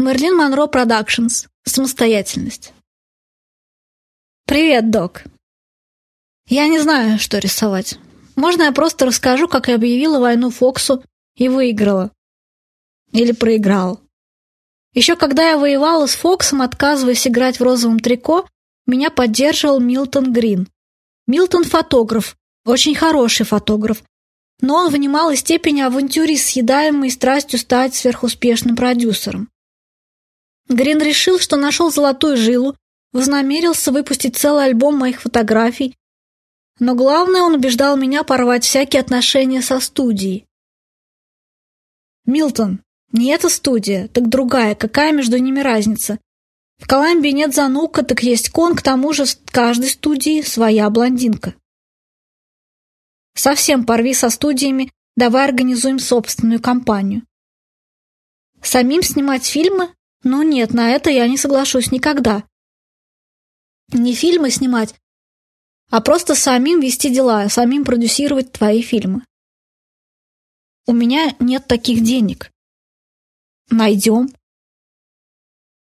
Marilyn Monroe Productions. Самостоятельность. Привет, док. Я не знаю, что рисовать. Можно я просто расскажу, как я объявила войну Фоксу и выиграла? Или проиграла? Еще когда я воевала с Фоксом, отказываясь играть в розовом трико, меня поддерживал Милтон Грин. Милтон – фотограф, очень хороший фотограф, но он в немалой степени авантюрист, съедаемый страстью стать сверхуспешным продюсером. Грин решил, что нашел золотую жилу, вознамерился выпустить целый альбом моих фотографий, но главное, он убеждал меня порвать всякие отношения со студией. «Милтон, не эта студия, так другая, какая между ними разница? В Колумбии нет занука, так есть кон, к тому же в каждой студии своя блондинка». Совсем порви со студиями, давай организуем собственную компанию. Самим снимать фильмы? Ну нет, на это я не соглашусь никогда. Не фильмы снимать, а просто самим вести дела, самим продюсировать твои фильмы. У меня нет таких денег. Найдем.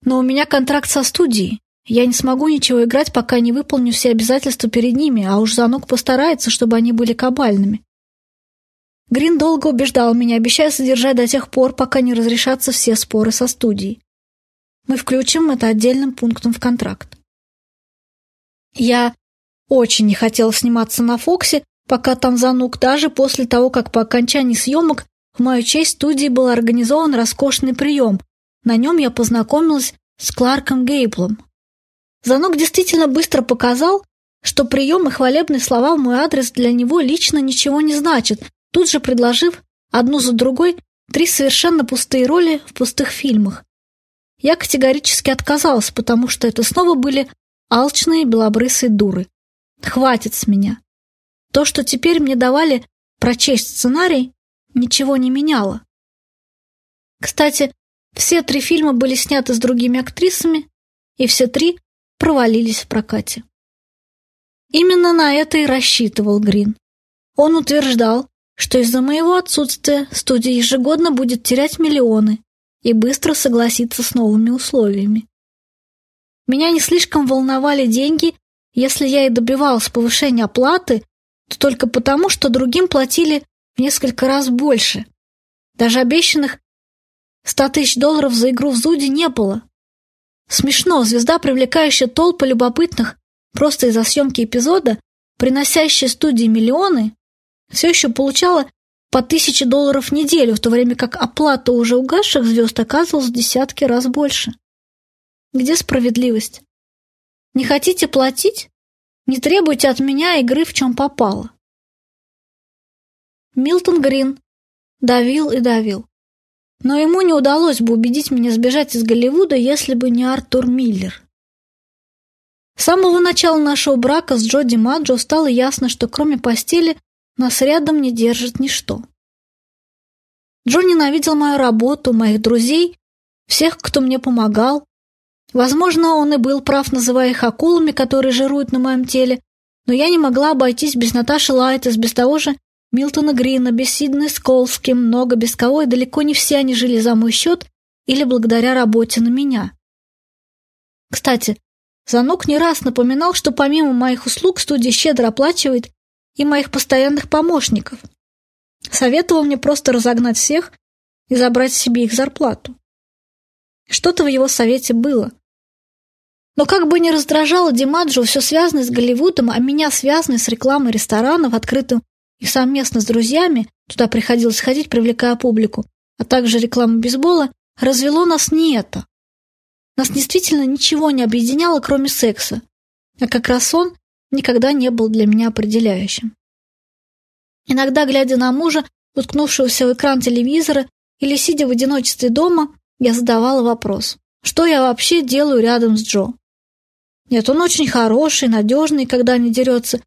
Но у меня контракт со студией. Я не смогу ничего играть, пока не выполню все обязательства перед ними, а уж Занук постарается, чтобы они были кабальными. Грин долго убеждал меня, обещая содержать до тех пор, пока не разрешатся все споры со студией. Мы включим это отдельным пунктом в контракт. Я очень не хотела сниматься на Фоксе, пока там Занук, даже после того, как по окончании съемок в мою честь студии был организован роскошный прием. На нем я познакомилась с Кларком Гейблом, Занок действительно быстро показал, что прием и хвалебные слова в мой адрес для него лично ничего не значат, тут же предложив одну за другой три совершенно пустые роли в пустых фильмах. Я категорически отказалась, потому что это снова были алчные белобрысые дуры. Хватит с меня. То, что теперь мне давали прочесть сценарий, ничего не меняло. Кстати, все три фильма были сняты с другими актрисами, и все три провалились в прокате. Именно на это и рассчитывал Грин. Он утверждал, что из-за моего отсутствия студия ежегодно будет терять миллионы и быстро согласится с новыми условиями. Меня не слишком волновали деньги, если я и добивалась повышения оплаты, то только потому, что другим платили в несколько раз больше. Даже обещанных 100 тысяч долларов за игру в Зуде не было. Смешно, звезда, привлекающая толпы любопытных просто из-за съемки эпизода, приносящая студии миллионы, все еще получала по тысяче долларов в неделю, в то время как оплата уже угасших звезд оказывалась в десятки раз больше. Где справедливость? Не хотите платить? Не требуйте от меня игры в чем попало. Милтон Грин давил и давил. Но ему не удалось бы убедить меня сбежать из Голливуда, если бы не Артур Миллер. С самого начала нашего брака с Джоди Маджо стало ясно, что кроме постели нас рядом не держит ничто. Джо ненавидел мою работу, моих друзей, всех, кто мне помогал. Возможно, он и был прав, называя их акулами, которые жируют на моем теле, но я не могла обойтись без Наташи Лайтес, без того же Милтона Грина, без Сиднey Сколски, много без кого, и далеко не все они жили за мой счет или благодаря работе на меня. Кстати, Занук не раз напоминал, что помимо моих услуг студия щедро оплачивает и моих постоянных помощников. Советовал мне просто разогнать всех и забрать себе их зарплату. Что-то в его совете было. Но как бы ни раздражало Димаджо все связанное с Голливудом, а меня связанное с рекламой ресторанов, открытым и совместно с друзьями, туда приходилось ходить, привлекая публику, а также реклама бейсбола, развело нас не это. Нас действительно ничего не объединяло, кроме секса, а как раз он никогда не был для меня определяющим. Иногда, глядя на мужа, уткнувшегося в экран телевизора или сидя в одиночестве дома, я задавала вопрос, что я вообще делаю рядом с Джо? Нет, он очень хороший, надежный, когда не дерется,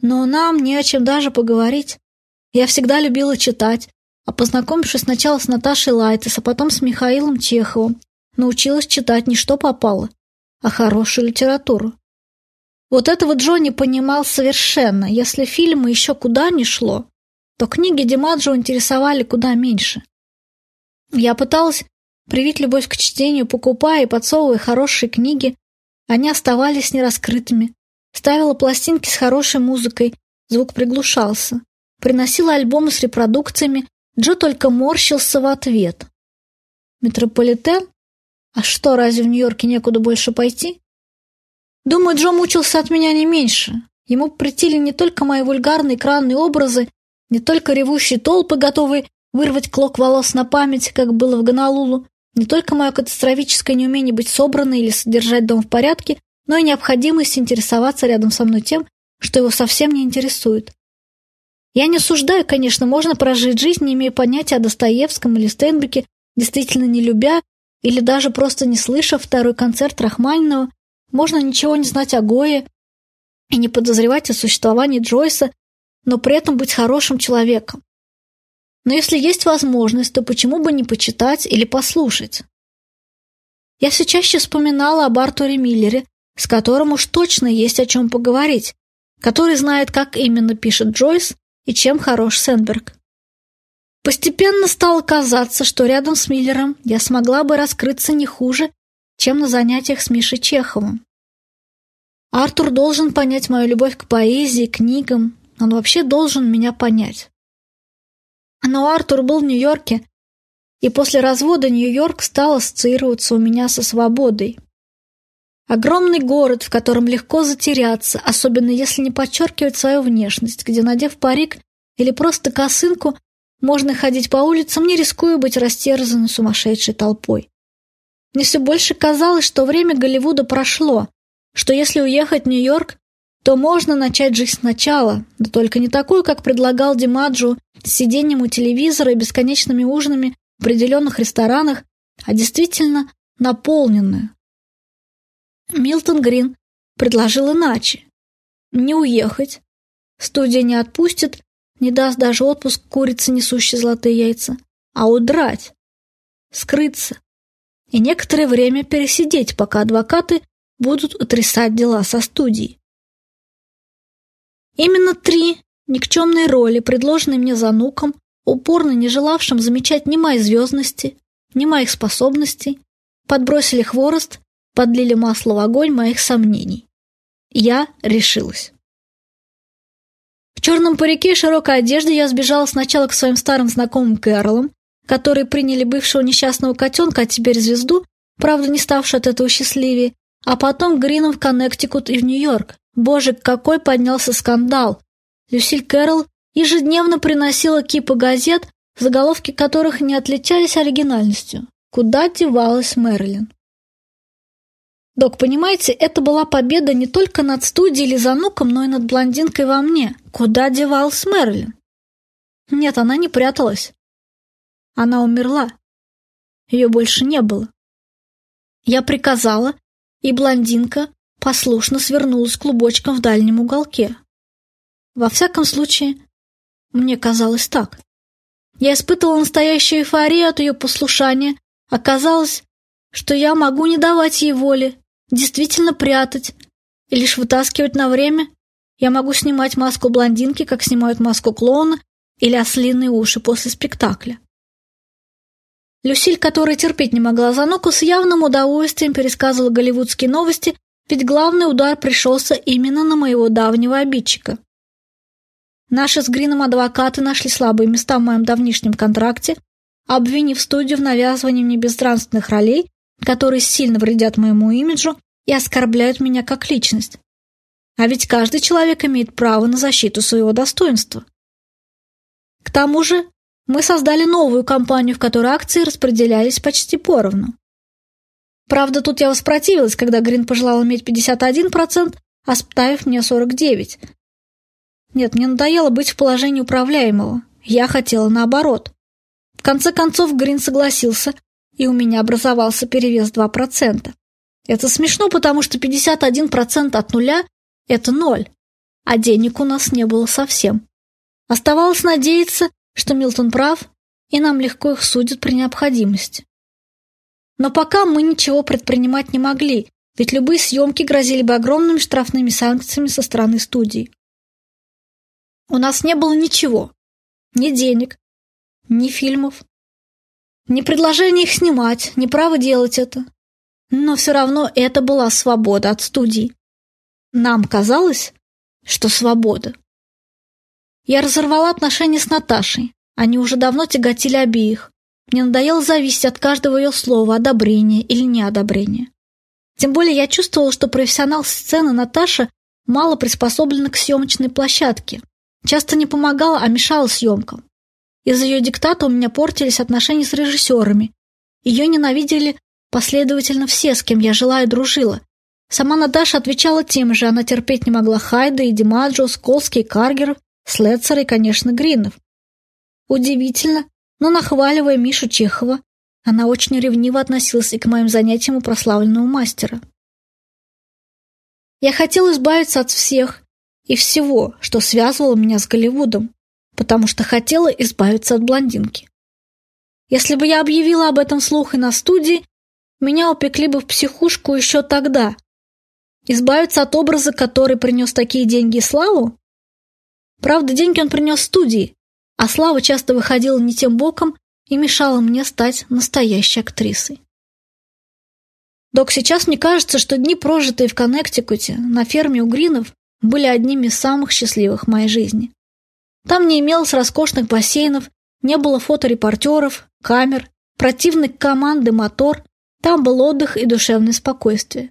но нам не о чем даже поговорить. Я всегда любила читать, а познакомившись сначала с Наташей Лайтес, а потом с Михаилом Чеховым, научилась читать не что попало, а хорошую литературу. Вот этого Джо не понимал совершенно. Если фильмы еще куда ни шло, то книги Димаджо интересовали куда меньше. Я пыталась привить любовь к чтению, покупая и подсовывая хорошие книги, они оставались нераскрытыми. Ставила пластинки с хорошей музыкой, звук приглушался. Приносила альбомы с репродукциями, Джо только морщился в ответ. Метрополитен? А что, разве в Нью-Йорке некуда больше пойти? Думаю, Джо мучился от меня не меньше. Ему претили не только мои вульгарные экранные образы, не только ревущие толпы, готовые вырвать клок волос на память, как было в Гонолулу, не только мое катастрофическое неумение быть собранной или содержать дом в порядке, но и необходимость интересоваться рядом со мной тем, что его совсем не интересует. Я не осуждаю, конечно, можно прожить жизнь, не имея понятия о Достоевском или Стейнбеке, действительно не любя или даже просто не слышав второй концерт Рахманинова, можно ничего не знать о Гое и не подозревать о существовании Джойса, но при этом быть хорошим человеком. Но если есть возможность, то почему бы не почитать или послушать? Я все чаще вспоминала об Артуре Миллере, с которым уж точно есть о чем поговорить, который знает, как именно пишет Джойс и чем хорош Сенберг. Постепенно стало казаться, что рядом с Миллером я смогла бы раскрыться не хуже, чем на занятиях с Мишей Чеховым. Артур должен понять мою любовь к поэзии, книгам, он вообще должен меня понять. Но Артур был в Нью-Йорке, и после развода Нью-Йорк стал ассоциироваться у меня со свободой. Огромный город, в котором легко затеряться, особенно если не подчеркивать свою внешность, где, надев парик или просто косынку, можно ходить по улицам, не рискуя быть растерзанной сумасшедшей толпой. Мне все больше казалось, что время Голливуда прошло, что если уехать в Нью-Йорк, то можно начать жизнь сначала, да только не такую, как предлагал Димаджу, с сидением у телевизора и бесконечными ужинами в определенных ресторанах, а действительно наполненную. Милтон Грин предложил иначе. Не уехать. Студия не отпустит, не даст даже отпуск курице, несущей золотые яйца, а удрать, скрыться и некоторое время пересидеть, пока адвокаты будут утрясать дела со студией. Именно три никчемные роли, предложенные мне Зануком, упорно не желавшим замечать ни моей звездности, ни моих способностей, подбросили хворост, подлили масло в огонь моих сомнений. Я решилась. В черном парике и широкой одежде я сбежала сначала к своим старым знакомым Кэролам, которые приняли бывшего несчастного котенка, а теперь звезду, правда не ставшую от этого счастливее, а потом к Гринам в Коннектикут и в Нью-Йорк. Боже, какой поднялся скандал! Люсиль Кэрол ежедневно приносила кипы газет, заголовки которых не отличались оригинальностью. Куда девалась Мэрилин? Док, понимаете, это была победа не только над студией или Зануком, но и над блондинкой во мне. Куда девалась Мэрилин? Нет, она не пряталась. Она умерла. Ее больше не было. Я приказала, и блондинка послушно свернулась клубочком в дальнем уголке. Во всяком случае, мне казалось так. Я испытывала настоящую эйфорию от ее послушания. Оказалось, что я могу не давать ей воли, действительно прятать и лишь вытаскивать на время. Я могу снимать маску блондинки, как снимают маску клоуна или ослиные уши после спектакля. Люсиль, которая терпеть не могла Зануку, с явным удовольствием пересказывала голливудские новости, ведь главный удар пришелся именно на моего давнего обидчика. Наши с Грином адвокаты нашли слабые места в моем давнишнем контракте, обвинив студию в навязывании мне безнравственных ролей, которые сильно вредят моему имиджу и оскорбляют меня как личность. А ведь каждый человек имеет право на защиту своего достоинства. К тому же мы создали новую компанию, в которой акции распределялись почти поровну. Правда, тут я воспротивилась, когда Грин пожелал иметь 51%, оставив мне 49%. Нет, мне надоело быть в положении управляемого. Я хотела наоборот. В конце концов Грин согласился, и у меня образовался перевес 2%. Это смешно, потому что 51% от нуля – это ноль, а денег у нас не было совсем. Оставалось надеяться, что Милтон прав, и нам легко их судят при необходимости. Но пока мы ничего предпринимать не могли, ведь любые съемки грозили бы огромными штрафными санкциями со стороны студии. У нас не было ничего. Ни денег, ни фильмов, Ни предложение их снимать, ни право делать это. Но все равно это была свобода от студии. Нам казалось, что свобода. Я разорвала отношения с Наташей. Они уже давно тяготили обеих. Мне надоело зависеть от каждого ее слова, одобрения или неодобрения. Тем более я чувствовала, что профессионал сцены Наташа мало приспособлена к съемочной площадке. Часто не помогала, а мешала съемкам. Из-за ее диктата у меня портились отношения с режиссерами. Ее ненавидели последовательно все, с кем я жила и дружила. Сама Наташа отвечала тем же, она терпеть не могла Хайда и Димаджо, Сколски и Каргеров, Слецера и, конечно, Гринов. Удивительно, но нахваливая Мишу Чехова, она очень ревниво относилась и к моим занятиям у прославленного мастера. Я хотел избавиться от всех и всего, что связывало меня с Голливудом, потому что хотела избавиться от блондинки. Если бы я объявила об этом слух и на студии, меня упекли бы в психушку еще тогда. Избавиться от образа, который принес такие деньги и славу? Правда, деньги он принес студии, а слава часто выходила не тем боком и мешала мне стать настоящей актрисой. Док, сейчас мне кажется, что дни, прожитые в Коннектикуте, на ферме у Гринов, были одними из самых счастливых в моей жизни. Там не имелось роскошных бассейнов, не было фоторепортеров, камер, противной команды мотор, там был отдых и душевное спокойствие.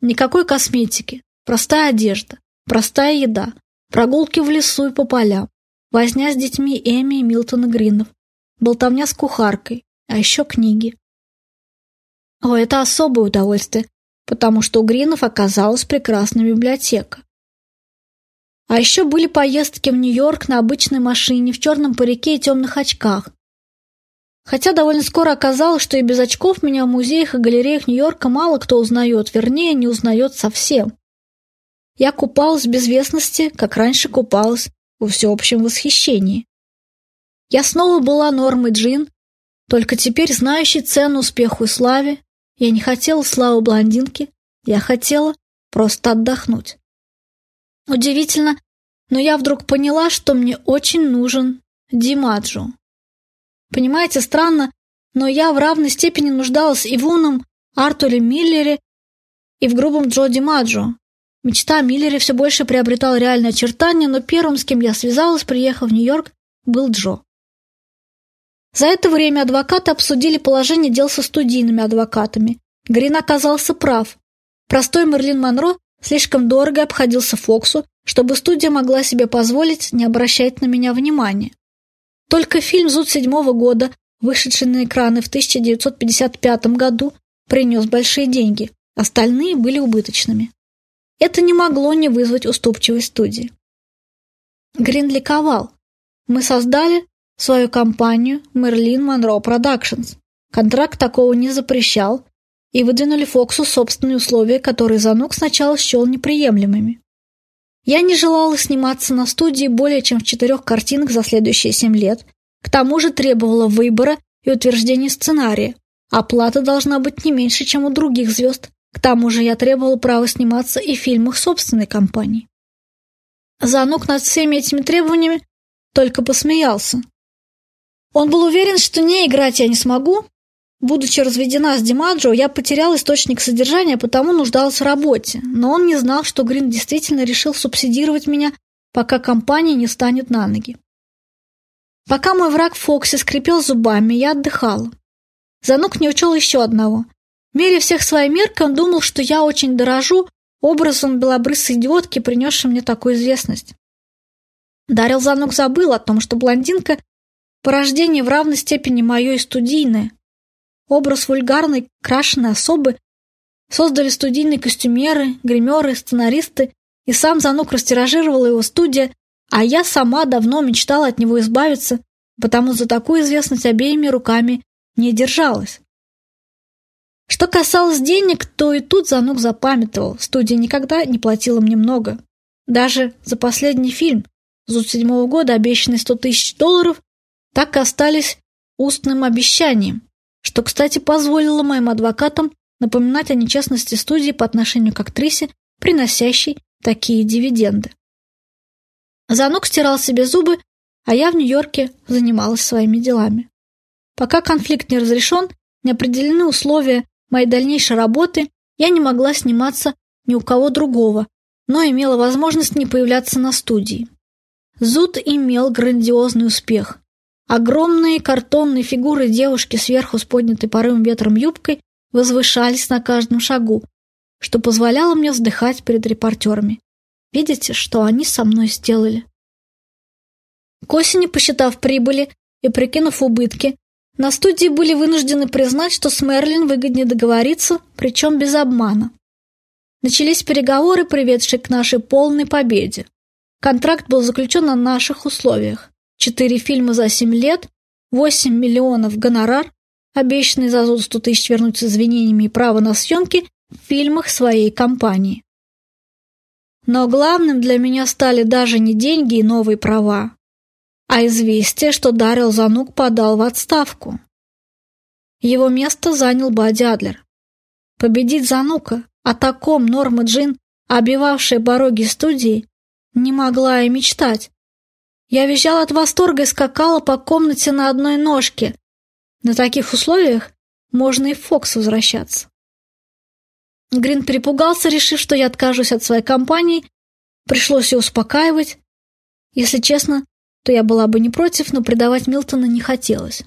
Никакой косметики, простая одежда, простая еда, прогулки в лесу и по полям, возня с детьми Эми и Милтона Гринов, болтовня с кухаркой, а еще книги. О, это особое удовольствие, потому что у Гринов оказалась прекрасная библиотека. А еще были поездки в Нью-Йорк на обычной машине, в черном парике и темных очках. Хотя довольно скоро оказалось, что и без очков меня в музеях и галереях Нью-Йорка мало кто узнает, вернее, не узнает совсем. Я купалась в безвестности, как раньше купалась во всеобщем восхищении. Я снова была Нормой Джин, только теперь знающей цену успеху и славе. Я не хотела славы блондинки, я хотела просто отдохнуть. Удивительно, но я вдруг поняла, что мне очень нужен Димаджо. Понимаете, странно, но я в равной степени нуждалась и в умном Артуре Миллере, и в грубом Джо Димаджо. Мечта о Миллере все больше приобретала реальное очертание, но первым, с кем я связалась, приехав в Нью-Йорк, был Джо. За это время адвокаты обсудили положение дел со студийными адвокатами. Грин оказался прав. Простой Мерлин Монро слишком дорого обходился Фоксу, чтобы студия могла себе позволить не обращать на меня внимания. Только фильм «Зуд» седьмого года, вышедший на экраны в 1955 году, принес большие деньги, остальные были убыточными. Это не могло не вызвать уступчивой студии. Грин ликовал. Мы создали свою компанию Merlin Monroe Productions. Контракт такого не запрещал, и выдвинули Фоксу собственные условия, которые Занук сначала счел неприемлемыми. Я не желала сниматься на студии более чем в четырех картинах за следующие семь лет, к тому же требовала выбора и утверждения сценария. Оплата должна быть не меньше, чем у других звезд, к тому же я требовал права сниматься и в фильмах собственной компании. Занук над всеми этими требованиями только посмеялся. Он был уверен, что не играть я не смогу. Будучи разведена с Димаджо, я потерял источник содержания, потому нуждалась в работе. Но он не знал, что Грин действительно решил субсидировать меня, пока компания не станет на ноги. Пока мой враг Фокси скрипел зубами, я отдыхала. Занук не учел еще одного. Меря всех своей меркой, он думал, что я очень дорожу образом белобрысой идиотки, принесшей мне такую известность. Дарил Занук забыл о том, что блондинка – порождение в равной степени мое и студийное. Образ вульгарной, крашеной особы создали студийные костюмеры, гримеры, сценаристы, и сам Занук растиражировал его студия, а я сама давно мечтала от него избавиться, потому за такую известность обеими руками не держалась. Что касалось денег, то и тут Занук запамятовал. Студия никогда не платила мне много. Даже за последний фильм, Зуд седьмого года, обещанные 100 тысяч долларов, так и остались устным обещанием, что, кстати, позволило моим адвокатам напоминать о нечестности студии по отношению к актрисе, приносящей такие дивиденды. Занук стирал себе зубы, а я в Нью-Йорке занималась своими делами. Пока конфликт не разрешен, не определены условия моей дальнейшей работы, я не могла сниматься ни у кого другого, но имела возможность не появляться на студии. Зуд имел грандиозный успех. Огромные картонные фигуры девушки сверху с поднятой порывом ветром юбкой возвышались на каждом шагу, что позволяло мне вздыхать перед репортерами. Видите, что они со мной сделали? К осени, посчитав прибыли и прикинув убытки, на студии были вынуждены признать, что с Мерлин выгоднее договориться, причем без обмана. Начались переговоры, приведшие к нашей полной победе. Контракт был заключен на наших условиях. Четыре фильма за семь лет, восемь миллионов гонорар, обещанный за зод 100 тысяч вернуть с извинениями и право на съемки в фильмах своей компании. Но главным для меня стали даже не деньги и новые права, а известие, что Дарил Занук подал в отставку. Его место занял Бадди Адлер. Победить Занука, о таком Норма Джин, обивавшая пороги студии, не могла и мечтать. Я визжала от восторга и скакала по комнате на одной ножке. На таких условиях можно и в Фокс возвращаться. Грин перепугался, решив, что я откажусь от своей компании. Пришлось ее успокаивать. Если честно, то я была бы не против, но предавать Милтона не хотелось.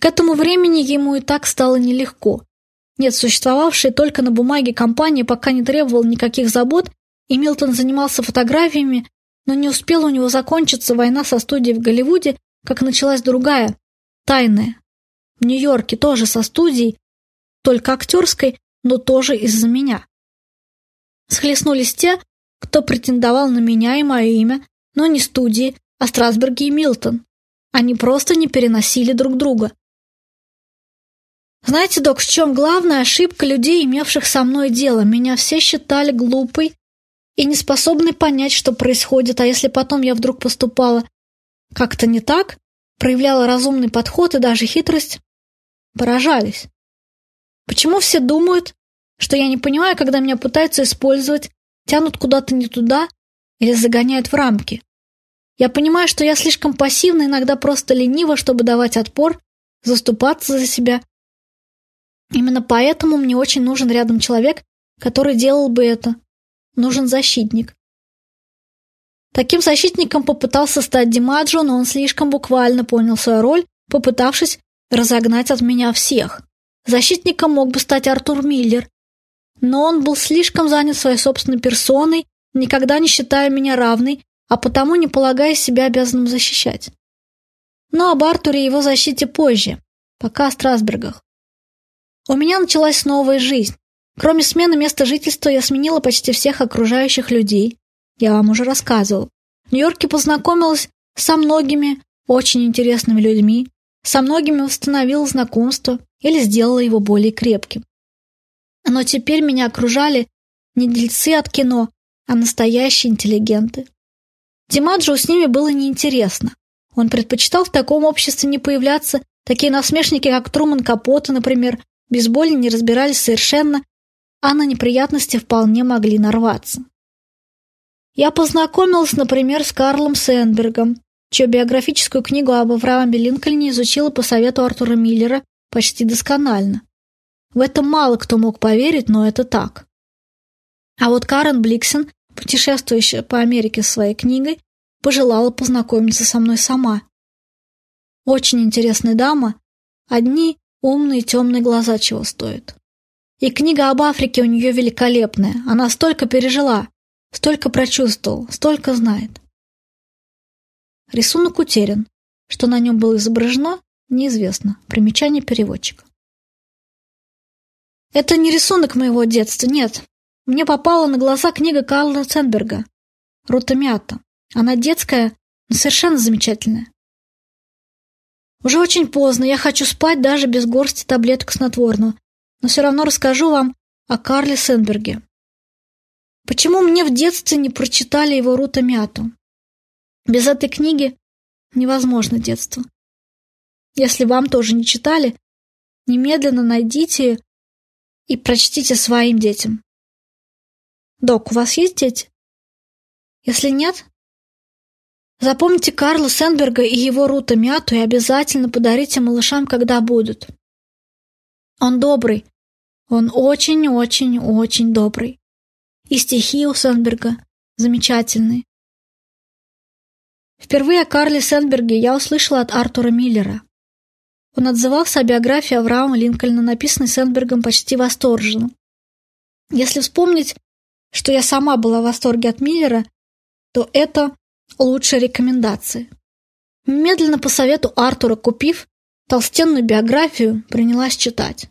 К этому времени ему и так стало нелегко. Нет, существовавшая только на бумаге компания пока не требовала никаких забот, и Милтон занимался фотографиями, но не успела у него закончиться война со студией в Голливуде, как началась другая, тайная. В Нью-Йорке тоже со студией, только актерской, но тоже из-за меня. Схлестнулись те, кто претендовал на меня и мое имя, но не студии, а Страсберги и Милтон. Они просто не переносили друг друга. Знаете, док, в чем главная ошибка людей, имевших со мной дело? Меня все считали глупой и неспособной понять, что происходит, а если потом я вдруг поступала как-то не так, проявляла разумный подход и даже хитрость, поражались. Почему все думают, что я не понимаю, когда меня пытаются использовать, тянут куда-то не туда или загоняют в рамки? Я понимаю, что я слишком пассивна, иногда просто ленива, чтобы давать отпор, заступаться за себя. Именно поэтому мне очень нужен рядом человек, который делал бы это. Нужен защитник. Таким защитником попытался стать Димаджо, но он слишком буквально понял свою роль, попытавшись разогнать от меня всех. Защитником мог бы стать Артур Миллер, но он был слишком занят своей собственной персоной, никогда не считая меня равной, а потому не полагая себя обязанным защищать. Но об Артуре и его защите позже, пока о Страсбергах. У меня началась новая жизнь. Кроме смены места жительства, я сменила почти всех окружающих людей. Я вам уже рассказывал. В Нью-Йорке познакомилась со многими очень интересными людьми, со многими восстановила знакомство или сделала его более крепким. Но теперь меня окружали не дельцы от кино, а настоящие интеллигенты. Димаджо с ними было неинтересно. Он предпочитал в таком обществе не появляться, такие насмешники, как Труман Капота, например, без боли не разбирались совершенно, а на неприятности вполне могли нарваться. Я познакомилась, например, с Карлом Сенбергом, чью биографическую книгу об Аврааме Линкольне изучила по совету Артура Миллера почти досконально. В это мало кто мог поверить, но это так. А вот Карен Бликсен, путешествующая по Америке своей книгой, пожелала познакомиться со мной сама. Очень интересная дама, одни умные темные глаза чего стоят. И книга об Африке у нее великолепная, она столько пережила, столько прочувствовал, столько знает. Рисунок утерян. Что на нем было изображено, неизвестно. Примечание переводчика. Это не рисунок моего детства, нет. Мне попала на глаза книга Карла Ценберга «Рута Мята». Она детская, но совершенно замечательная. Уже очень поздно, я хочу спать даже без горсти таблеток снотворного, но все равно расскажу вам о Карле Сенберге. Почему мне в детстве не прочитали его Рута Мяту? Без этой книги невозможно детство. Если вам тоже не читали, немедленно найдите и прочтите своим детям. Док, у вас есть дети? Если нет, Запомните Карла Сенберга и его Рута Мяту и обязательно подарите малышам, когда будут. Он добрый. Он очень-очень-очень добрый. И стихи у Сенберга замечательные. Впервые о Карле Сенберге я услышала от Артура Миллера. Он отзывался о биографии Авраама Линкольна, написанной Сенбергом почти восторженно. Если вспомнить, что я сама была в восторге от Миллера, то это лучшая рекомендация. Медленно по совету Артура купив толстенную биографию, принялась читать.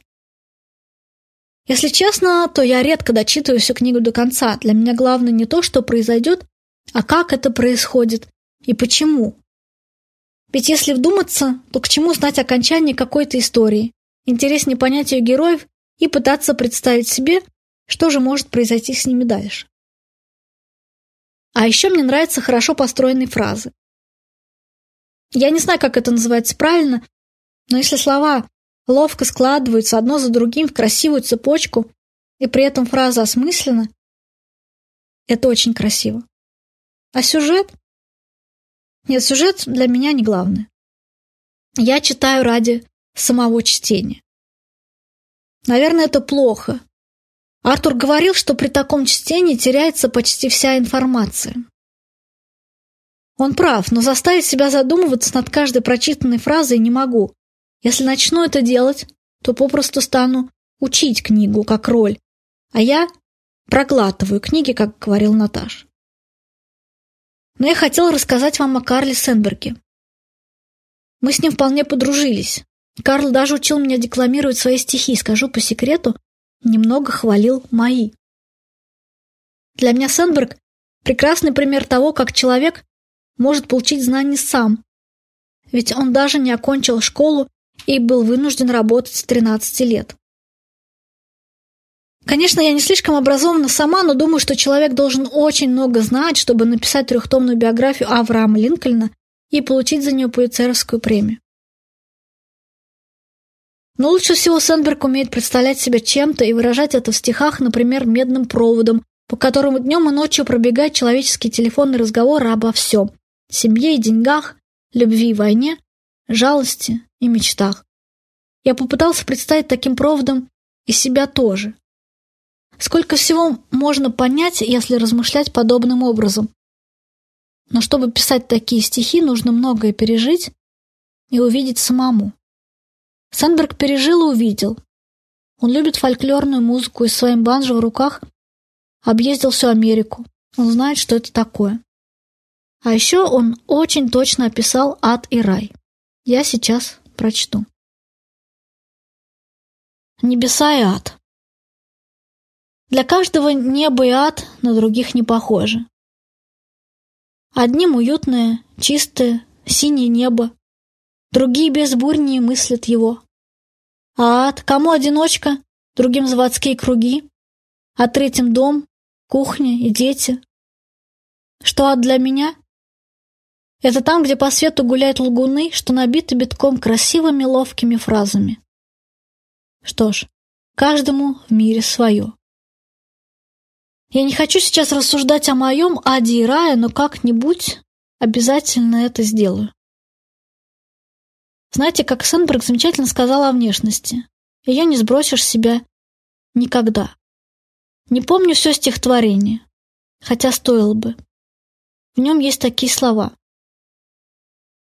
Если честно, то я редко дочитываю всю книгу до конца. Для меня главное не то, что произойдет, а как это происходит и почему. Ведь если вдуматься, то к чему знать окончание какой-то истории? Интереснее понять ее героев и пытаться представить себе, что же может произойти с ними дальше. А еще мне нравятся хорошо построенные фразы. Я не знаю, как это называется правильно, но если слова ловко складываются одно за другим в красивую цепочку, и при этом фраза осмыслена, это очень красиво. А сюжет? Нет, сюжет для меня не главное. Я читаю ради самого чтения. Наверное, это плохо. Артур говорил, что при таком чтении теряется почти вся информация. Он прав, но заставить себя задумываться над каждой прочитанной фразой не могу. Если начну это делать, то попросту стану учить книгу как роль, а я проглатываю книги, как говорил Наташ. Но я хотела рассказать вам о Карле Сенберге. Мы с ним вполне подружились. Карл даже учил меня декламировать свои стихи, скажу по секрету, немного хвалил мои. Для меня Сенберг – прекрасный пример того, как человек может получить знания сам. Ведь он даже не окончил школу и был вынужден работать с 13 лет. Конечно, я не слишком образована сама, но думаю, что человек должен очень много знать, чтобы написать трехтомную биографию Авраама Линкольна и получить за нее Пулицеровскую премию. Но лучше всего Сенберг умеет представлять себя чем-то и выражать это в стихах, например, медным проводом, по которому днем и ночью пробегает человеческий телефонный разговор обо всем – семье и деньгах, любви и войне, жалости и мечтах. Я попытался представить таким проводом и себя тоже. Сколько всего можно понять, если размышлять подобным образом. Но чтобы писать такие стихи, нужно многое пережить и увидеть самому. Сандберг пережил и увидел. Он любит фольклорную музыку и своим банджо в руках объездил всю Америку. Он знает, что это такое. А еще он очень точно описал ад и рай. Я сейчас прочту. Небеса и ад. Для каждого небо и ад на других не похожи. Одним уютное, чистое, синее небо, другие безбурнее мыслят его. А ад, кому одиночка, другим заводские круги, а третьим дом, кухня и дети. Что ад для меня? Это там, где по свету гуляют лгуны, что набиты битком красивыми ловкими фразами. Что ж, каждому в мире свое. Я не хочу сейчас рассуждать о моем аде и рае, но как-нибудь обязательно это сделаю. Знаете, как Сенберг замечательно сказал о внешности. Ее не сбросишь с себя никогда. Не помню все стихотворение, хотя стоило бы. В нем есть такие слова.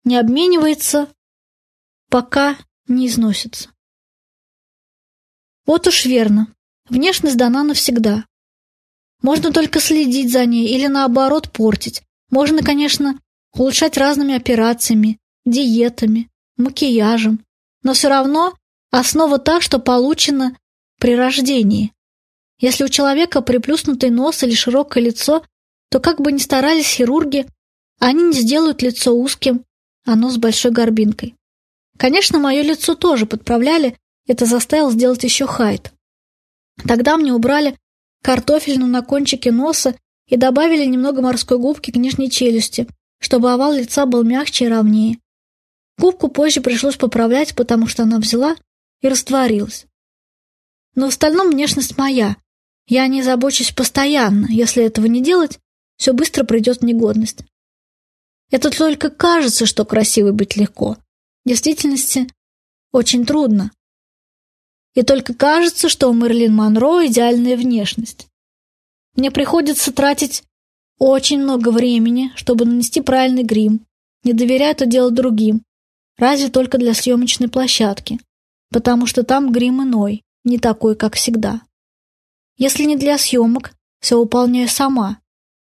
Не обменивается, пока не износится. Вот уж верно. Внешность дана навсегда. Можно только следить за ней или наоборот портить. Можно, конечно, улучшать разными операциями, диетами, макияжем, но все равно основа та, что получена при рождении. Если у человека приплюснутый нос или широкое лицо, то как бы ни старались хирурги, они не сделают лицо узким, а нос большой горбинкой. Конечно, мое лицо тоже подправляли, это заставил сделать еще Хайт. Тогда мне убрали картофельную на кончике носа и добавили немного морской губки к нижней челюсти, чтобы овал лица был мягче и ровнее. Губку позже пришлось поправлять, потому что она взяла и растворилась. Но в остальном внешность моя. Я не забочусь постоянно. Если этого не делать, все быстро придет в негодность. Это только кажется, что красивой быть легко. В действительности очень трудно. И только кажется, что у Мерлин Монро идеальная внешность. Мне приходится тратить очень много времени, чтобы нанести правильный грим. Не доверяю это дело другим, разве только для съемочной площадки, потому что там грим иной, не такой, как всегда. Если не для съемок, все выполняю сама.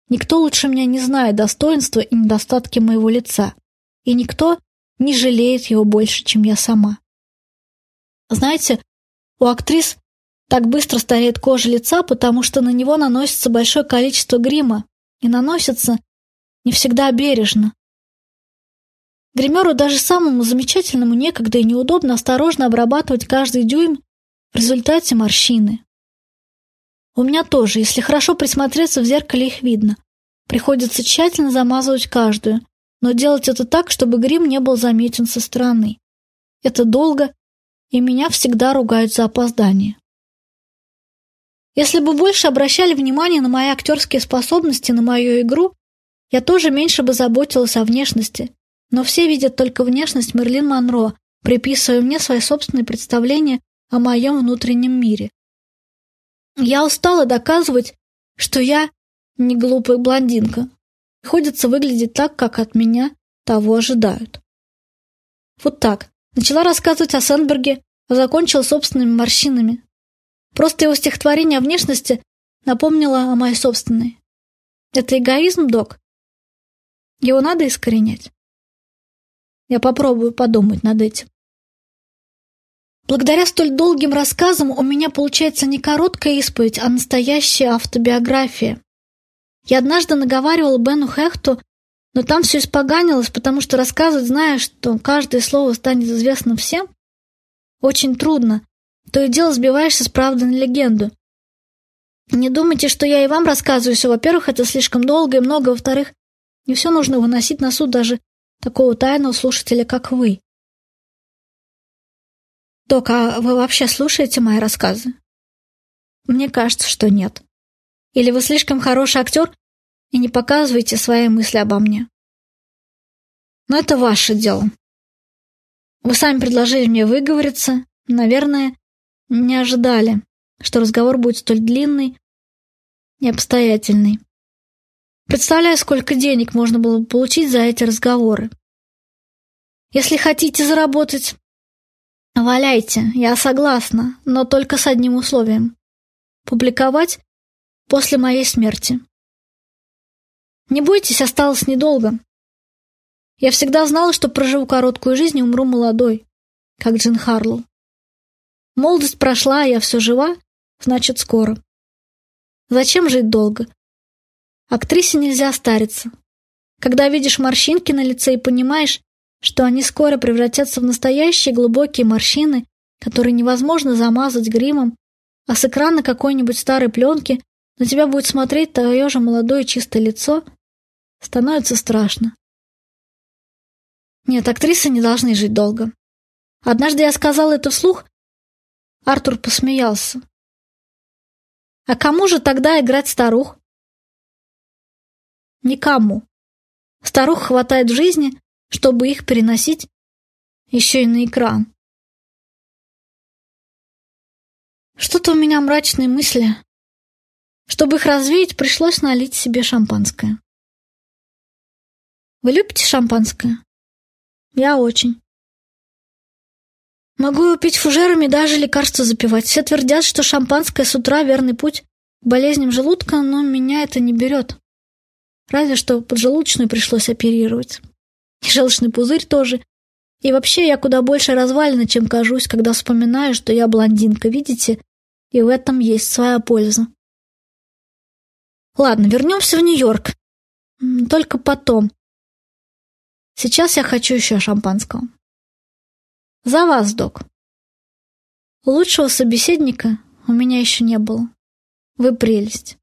Никто лучше меня не знает достоинства и недостатки моего лица, и никто не жалеет его больше, чем я сама. Знаете, у актрис так быстро стареет кожа лица, потому что на него наносится большое количество грима, и наносится не всегда бережно. Гримеру даже самому замечательному некогда и неудобно осторожно обрабатывать каждый дюйм в результате морщины. У меня тоже, если хорошо присмотреться в зеркале, их видно. Приходится тщательно замазывать каждую, но делать это так, чтобы грим не был заметен со стороны. Это долго, и меня всегда ругают за опоздание. Если бы больше обращали внимание на мои актерские способности, на мою игру, я тоже меньше бы заботилась о внешности. Но все видят только внешность Мерлин Монро, приписывая мне свои собственные представления о моем внутреннем мире. Я устала доказывать, что я не глупая блондинка. Приходится выглядеть так, как от меня того ожидают. Вот так. Начала рассказывать о Сенберге, а закончила собственными морщинами. Просто его стихотворение о внешности напомнило о моей собственной. Это эгоизм, док? Его надо искоренять. Я попробую подумать над этим. Благодаря столь долгим рассказам у меня получается не короткая исповедь, а настоящая автобиография. Я однажды наговаривала Бену Хехту, но там все испоганилось, потому что рассказывать, зная, что каждое слово станет известно всем, очень трудно. То и дело сбиваешься с правды на легенду. Не думайте, что я и вам рассказываю все. Во-первых, это слишком долго и много. Во-вторых, не все нужно выносить на суд даже такого тайного слушателя, как вы. Док, а вы вообще слушаете мои рассказы? Мне кажется, что нет. Или вы слишком хороший актер и не показываете свои мысли обо мне. Но это ваше дело. Вы сами предложили мне выговориться. Наверное, не ожидали, что разговор будет столь длинный и обстоятельный. Представляю, сколько денег можно было бы получить за эти разговоры. Если хотите заработать, валяйте, я согласна, но только с одним условием. Публиковать после моей смерти. Не бойтесь, осталось недолго. Я всегда знала, что проживу короткую жизнь и умру молодой, как Джин Харлоу. Молодость прошла, а я все жива, значит, скоро. Зачем жить долго? Актрисе нельзя стариться. Когда видишь морщинки на лице и понимаешь, что они скоро превратятся в настоящие глубокие морщины, которые невозможно замазать гримом, а с экрана какой-нибудь старой пленки на тебя будет смотреть твое же молодое чистое лицо, становится страшно. Нет, актрисы не должны жить долго. Однажды я сказал это вслух, Артур посмеялся. А кому же тогда играть старух? Никому. Старух хватает жизни, чтобы их переносить еще и на экран. Что-то у меня мрачные мысли. Чтобы их развеять, пришлось налить себе шампанское. Вы любите шампанское? Я очень. Могу пить фужерами, даже лекарства запивать. Все твердят, что шампанское с утра верный путь к болезням желудка, но меня это не берет. Разве что поджелудочную пришлось оперировать. И желчный пузырь тоже. И вообще я куда больше развалина, чем кажусь, когда вспоминаю, что я блондинка, видите? И в этом есть своя польза. Ладно, вернемся в Нью-Йорк. Только потом. Сейчас я хочу еще шампанского. За вас, док. Лучшего собеседника у меня еще не было. Вы прелесть.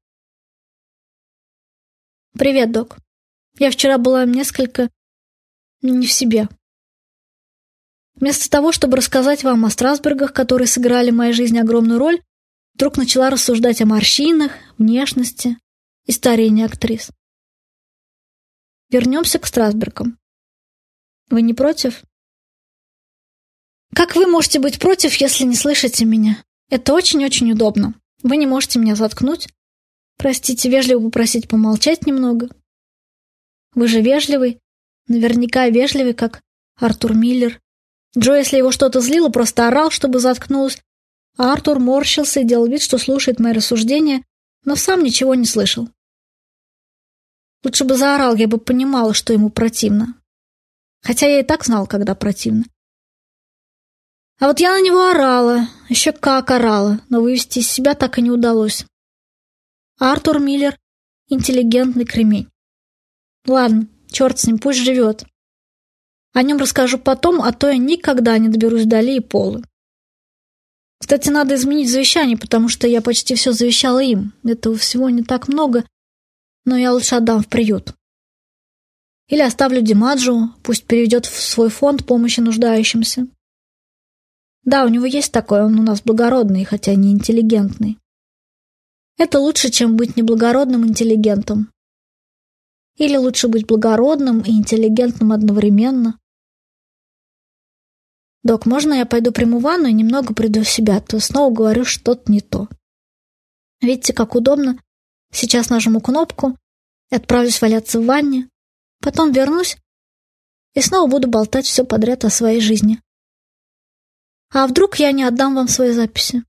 Привет, док. Я вчера была несколько не в себе. Вместо того, чтобы рассказать вам о Страсбергах, которые сыграли в моей жизни огромную роль, вдруг начала рассуждать о морщинах, внешности и старении актрис. Вернемся к Страсбергам. Вы не против? Как вы можете быть против, если не слышите меня? Это очень-очень удобно. Вы не можете меня заткнуть. Простите, вежливо попросить помолчать немного. Вы же вежливый. Наверняка вежливый, как Артур Миллер. Джо, если его что-то злило, просто орал, чтобы заткнулась, а Артур морщился и делал вид, что слушает мои рассуждения, но сам ничего не слышал. Лучше бы заорал, я бы понимала, что ему противно. Хотя я и так знал, когда противно. А вот я на него орала, еще как орала, но вывести из себя так и не удалось. Артур Миллер — интеллигентный кремень. Ладно, черт с ним, пусть живет. О нем расскажу потом, а то я никогда не доберусь до Ли и Полы. Кстати, надо изменить завещание, потому что я почти все завещала им. Этого всего не так много, но я лучше отдам в приют. Или оставлю Димаджу, пусть переведет в свой фонд помощи нуждающимся. Да, у него есть такой, он у нас благородный, хотя не интеллигентный. Это лучше, чем быть неблагородным интеллигентом. Или лучше быть благородным и интеллигентным одновременно. Док, можно я пойду приму ванну и немного приду в себя, а то снова говорю что-то не то. Видите, как удобно. Сейчас нажму кнопку и отправлюсь валяться в ванне. Потом вернусь и снова буду болтать все подряд о своей жизни. А вдруг я не отдам вам свои записи?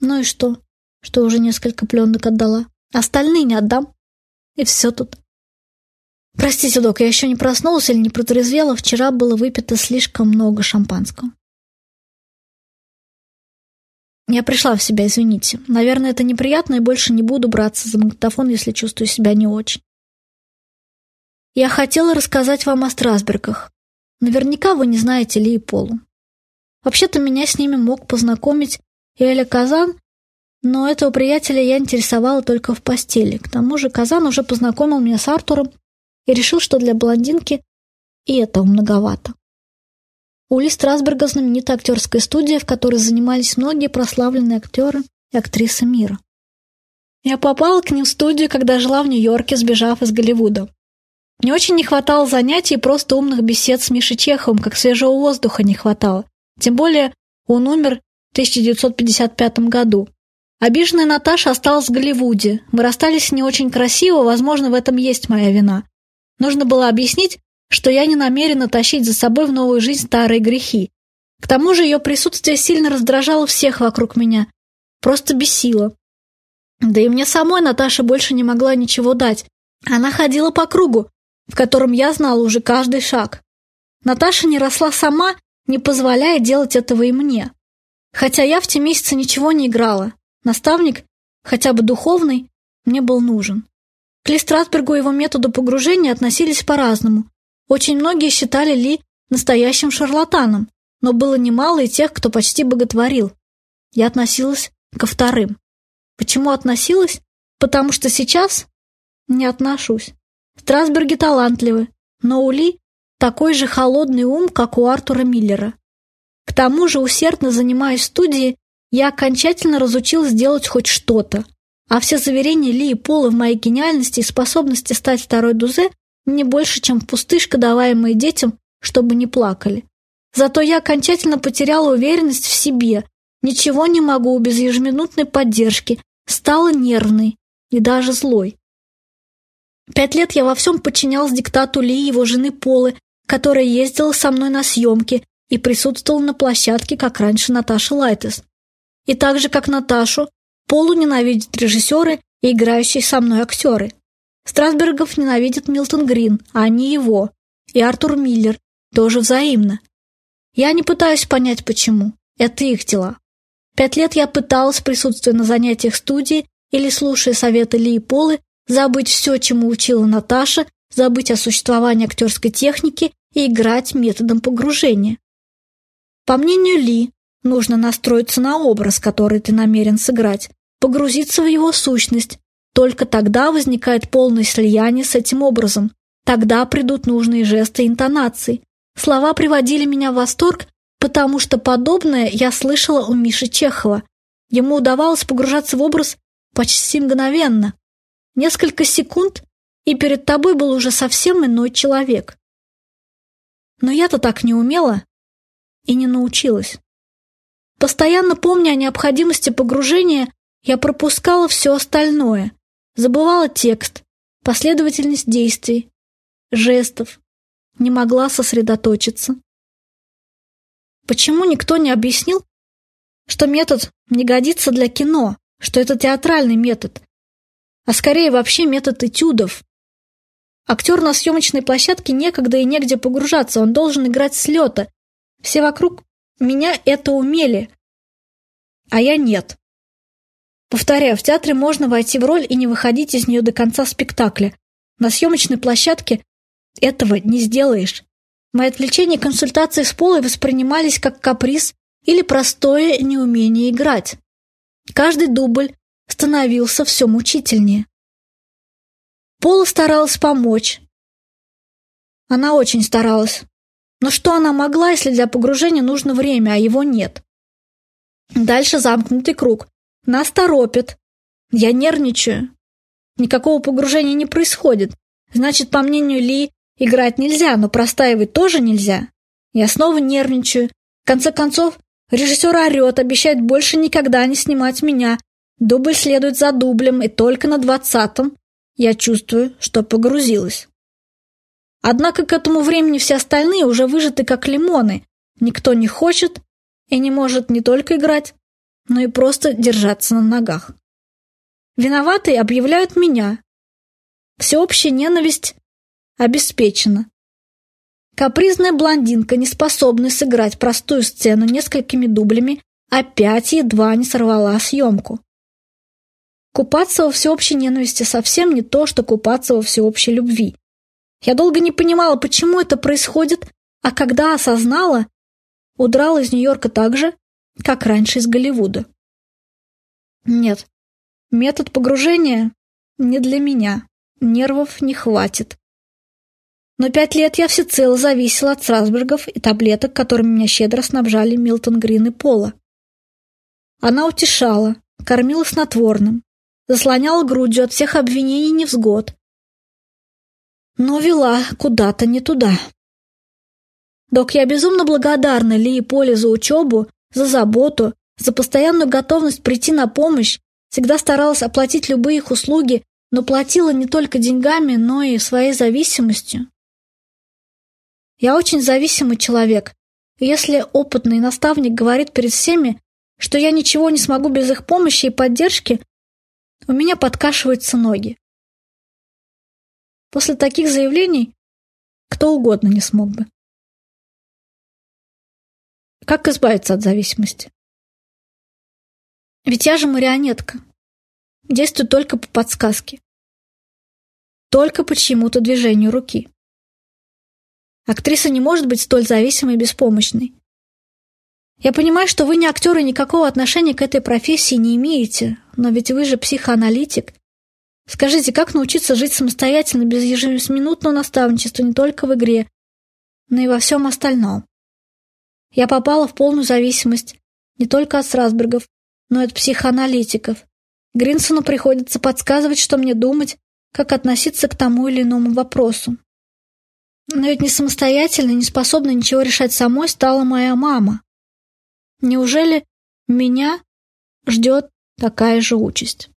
Ну и что? Что уже несколько пленок отдала. Остальные не отдам. И все тут. Простите, док, я еще не проснулась или не протрезвела. Вчера было выпито слишком много шампанского. Я пришла в себя, извините. Наверное, это неприятно, и больше не буду браться за магнитофон, если чувствую себя не очень. Я хотела рассказать вам о Страсбергах. Наверняка вы не знаете Ли и Полу. Вообще-то меня с ними мог познакомить Эля Казан, но этого приятеля я интересовала только в постели. К тому же Казан уже познакомил меня с Артуром и решил, что для блондинки и этого многовато. У Ли Страсберга знаменитая актерская студия, в которой занимались многие прославленные актеры и актрисы мира. Я попала к ним в студию, когда жила в Нью-Йорке, сбежав из Голливуда. Мне очень не хватало занятий и просто умных бесед с Мишей Чеховым, как свежего воздуха не хватало. Тем более он умер в 1955 году. Обиженная Наташа осталась в Голливуде. Мы расстались не очень красиво, возможно, в этом есть моя вина. Нужно было объяснить, что я не намерена тащить за собой в новую жизнь старые грехи. К тому же ее присутствие сильно раздражало всех вокруг меня. Просто бесило. Да и мне самой Наташа больше не могла ничего дать. Она ходила по кругу, в котором я знала уже каждый шаг. Наташа не росла сама не позволяя делать этого и мне. Хотя я в те месяцы ничего не играла. Наставник, хотя бы духовный, мне был нужен. К Ли Страсбергу и его методу погружения относились по-разному. Очень многие считали Ли настоящим шарлатаном, но было немало и тех, кто почти боготворил. Я относилась ко вторым. Почему относилась? Потому что сейчас не отношусь. Страсберги талантливы, но у Ли такой же холодный ум, как у Артура Миллера. К тому же, усердно занимаясь студией, я окончательно разучилась делать хоть что-то, а все заверения Ли и Пола в моей гениальности и способности стать второй Дузе не больше, чем пустышка, даваемая детям, чтобы не плакали. Зато я окончательно потеряла уверенность в себе, ничего не могу без ежеминутной поддержки, стала нервной и даже злой. Пять лет я во всем подчинялась диктату Ли и его жены Полы, которая ездила со мной на съемки и присутствовала на площадке, как раньше Наташа Лайтес. И так же, как Наташу, Полу ненавидят режиссеры и играющие со мной актеры. Страсбергов ненавидит Милтон Грин, а не его. И Артур Миллер, тоже взаимно. Я не пытаюсь понять, почему. Это их дела. Пять лет я пыталась, присутствуя на занятиях студии или слушая советы Ли и Полы, забыть все, чему учила Наташа, забыть о существовании актерской техники и играть методом погружения. По мнению Ли, нужно настроиться на образ, который ты намерен сыграть, погрузиться в его сущность. Только тогда возникает полное слияние с этим образом. Тогда придут нужные жесты и интонации. Слова приводили меня в восторг, потому что подобное я слышала у Миши Чехова. Ему удавалось погружаться в образ почти мгновенно. Несколько секунд, и перед тобой был уже совсем иной человек. Но я-то так не умела и не научилась. Постоянно помня о необходимости погружения, я пропускала все остальное, забывала текст, последовательность действий, жестов, не могла сосредоточиться. Почему никто не объяснил, что метод не годится для кино, что это театральный метод, а скорее вообще метод этюдов? Актер на съемочной площадке некогда и негде погружаться, он должен играть с лета. Все вокруг меня это умели, а я нет. Повторяю, в театре можно войти в роль и не выходить из нее до конца спектакля. На съемочной площадке этого не сделаешь. Мои отвлечения и консультации с Полой воспринимались как каприз или простое неумение играть. Каждый дубль становился все мучительнее. Пола старалась помочь. Она очень старалась. Но что она могла, если для погружения нужно время, а его нет? Дальше замкнутый круг. Нас торопят. Я нервничаю. Никакого погружения не происходит. Значит, по мнению Ли, играть нельзя, но простаивать тоже нельзя. Я снова нервничаю. В конце концов, режиссер орет, обещает больше никогда не снимать меня. Дубль следует за дублем, и только на двадцатом я чувствую, что погрузилась. Однако к этому времени все остальные уже выжаты как лимоны. Никто не хочет и не может не только играть, но и просто держаться на ногах. Виноватые объявляют меня. Всеобщая ненависть обеспечена. Капризная блондинка, не способная сыграть простую сцену несколькими дублями, опять едва не сорвала съемку. Купаться во всеобщей ненависти совсем не то, что купаться во всеобщей любви. Я долго не понимала, почему это происходит, а когда осознала, удрала из Нью-Йорка так же, как раньше из Голливуда. Нет, метод погружения не для меня, нервов не хватит. Но пять лет я всецело зависела от Страсбергов и таблеток, которыми меня щедро снабжали Милтон Грин и Пола. Она утешала, кормила снотворным, заслоняла грудью от всех обвинений невзгод, но вела куда-то не туда. Док, я безумно благодарна Ли и Поле за учебу, за заботу, за постоянную готовность прийти на помощь, всегда старалась оплатить любые их услуги, но платила не только деньгами, но и своей зависимостью. Я очень зависимый человек, если опытный наставник говорит перед всеми, что я ничего не смогу без их помощи и поддержки, у меня подкашиваются ноги. После таких заявлений кто угодно не смог бы. Как избавиться от зависимости? Ведь я же марионетка. Действую только по подсказке. Только по чьему-то движению руки. Актриса не может быть столь зависимой и беспомощной. Я понимаю, что вы не актер и никакого отношения к этой профессии не имеете, но ведь вы же психоаналитик. Скажите, как научиться жить самостоятельно без ежеминутного наставничества не только в игре, но и во всем остальном? Я попала в полную зависимость не только от Страсбергов, но и от психоаналитиков. Гринсону приходится подсказывать, что мне думать, как относиться к тому или иному вопросу. Но ведь не самостоятельно, не способна ничего решать самой стала моя мама. Неужели меня ждет такая же участь?